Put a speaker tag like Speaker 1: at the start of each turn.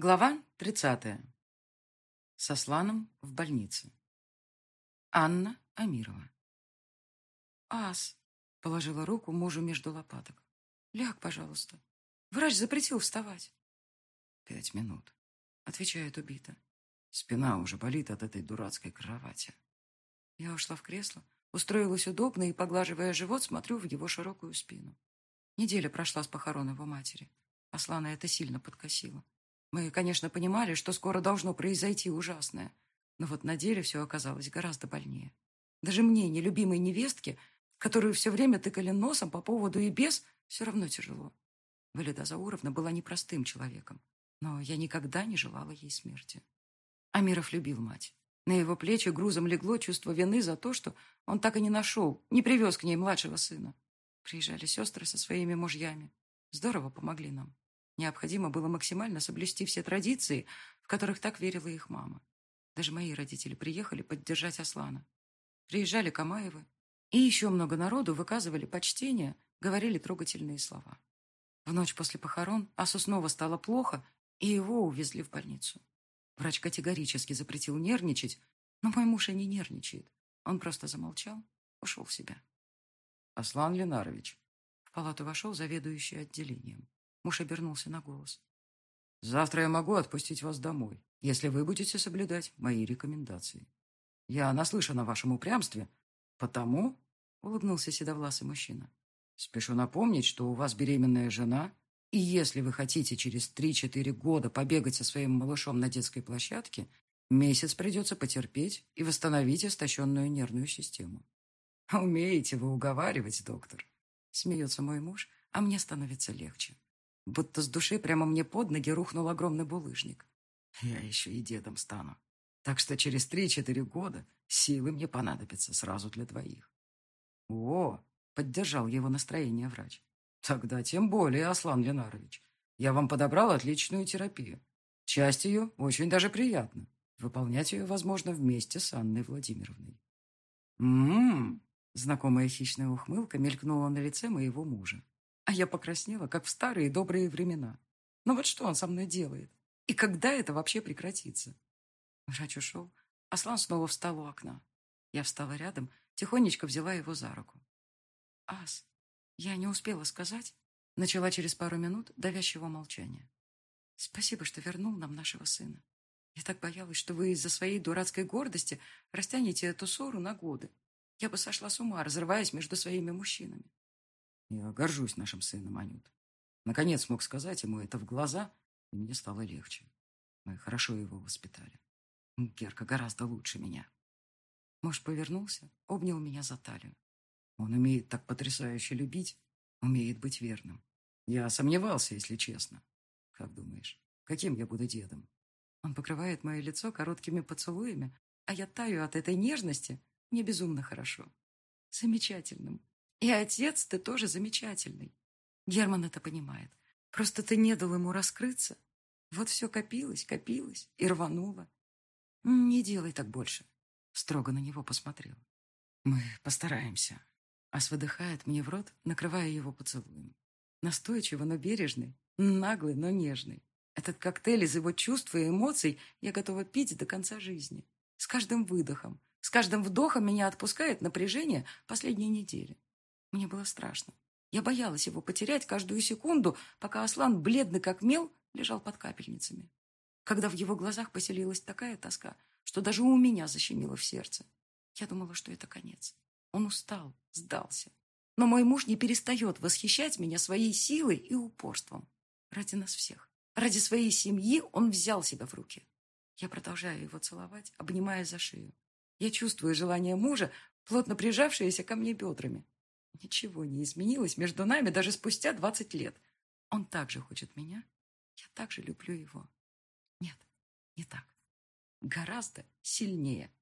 Speaker 1: Глава 30. Со Сланом в больнице. Анна Амирова.
Speaker 2: «Ас», — положила руку мужу между лопаток. «Ляг, пожалуйста. Врач запретил вставать».
Speaker 1: «Пять минут», — отвечает убита. Спина уже болит от этой дурацкой кровати.
Speaker 2: Я ушла в кресло, устроилась удобно и, поглаживая живот, смотрю в его широкую спину. Неделя прошла с похорон его матери. Аслана это сильно подкосило. Мы, конечно, понимали, что скоро должно произойти ужасное, но вот на деле все оказалось гораздо больнее. Даже мне, нелюбимой невестке, которую все время тыкали носом по поводу и без, все равно тяжело. Валида Зауровна была непростым человеком, но я никогда не желала ей смерти. Амиров любил мать. На его плечи грузом легло чувство вины за то, что он так и не нашел, не привез к ней младшего сына. Приезжали сестры со своими мужьями. Здорово помогли нам. Необходимо было максимально соблюсти все традиции, в которых так верила их мама. Даже мои родители приехали поддержать Аслана. Приезжали Камаевы. И еще много народу выказывали почтение, говорили трогательные слова. В ночь после похорон Асу снова стало плохо, и его увезли в больницу. Врач категорически запретил нервничать, но мой муж и не нервничает. Он просто замолчал, ушел в себя.
Speaker 1: «Аслан Ленарович».
Speaker 2: В палату вошел заведующий отделением. Муж обернулся на голос.
Speaker 1: «Завтра я могу отпустить вас домой, если вы будете соблюдать мои рекомендации. Я наслышан о вашем упрямстве, потому...» — улыбнулся седовласый мужчина. «Спешу напомнить, что у вас беременная жена, и если вы хотите через 3-4 года побегать со своим малышом на детской площадке, месяц придется потерпеть и восстановить истощенную нервную систему. «Умеете вы уговаривать, доктор?» Смеется мой муж, а мне становится легче будто с души прямо мне под ноги рухнул огромный булыжник. Я еще и дедом стану. Так что через три-четыре года силы мне понадобятся сразу для двоих. О, поддержал его настроение врач. Тогда тем более, Аслан Ленарович. Я вам подобрал отличную терапию. Часть ее очень даже приятна. Выполнять ее возможно вместе с Анной Владимировной. Ммм, знакомая хищная ухмылка мелькнула на лице моего мужа. А я покраснела, как в старые добрые времена. Но вот что он со мной делает? И когда это вообще прекратится? Врач ушел. Аслан снова встал у окна. Я встала рядом, тихонечко взяла его за руку. «Ас, я не успела сказать», — начала через пару минут давящего молчания. «Спасибо, что вернул нам нашего сына. Я так боялась, что вы из-за своей дурацкой гордости растянете эту ссору на годы. Я бы сошла с ума, разрываясь между своими мужчинами. Я горжусь нашим сыном, Анют. Наконец смог сказать ему это в глаза, и мне стало легче. Мы хорошо его воспитали. Герка гораздо лучше меня. Муж повернулся, обнял меня за талию. Он умеет так потрясающе любить, умеет быть верным. Я сомневался, если честно. Как думаешь, каким я буду дедом? Он покрывает мое лицо короткими поцелуями, а я таю от этой нежности. Мне безумно хорошо. Замечательным, и отец ты тоже замечательный. Герман это понимает. Просто ты не дал ему раскрыться. Вот все копилось, копилось и рвануло. Не делай так больше. Строго на него посмотрел. Мы постараемся. Ас выдыхает мне в рот, накрывая его поцелуем. Настойчиво, но бережный, наглый, но нежный. Этот коктейль из его чувств и эмоций я готова пить до конца жизни. С каждым выдохом, с каждым вдохом меня отпускает напряжение последней недели. Мне было страшно. Я боялась его потерять каждую секунду, пока Аслан, бледный как мел, лежал под капельницами. Когда в его глазах поселилась такая тоска, что даже у меня защемило в сердце. Я думала, что это конец. Он устал, сдался. Но мой муж не перестает восхищать меня своей силой и упорством. Ради нас всех, ради своей семьи он взял себя в руки. Я продолжаю его целовать, обнимая за шею. Я чувствую желание мужа, плотно прижавшееся ко мне бедрами. Ничего не изменилось между нами даже спустя двадцать лет. Он также хочет меня. Я также люблю его. Нет, не так. Гораздо сильнее.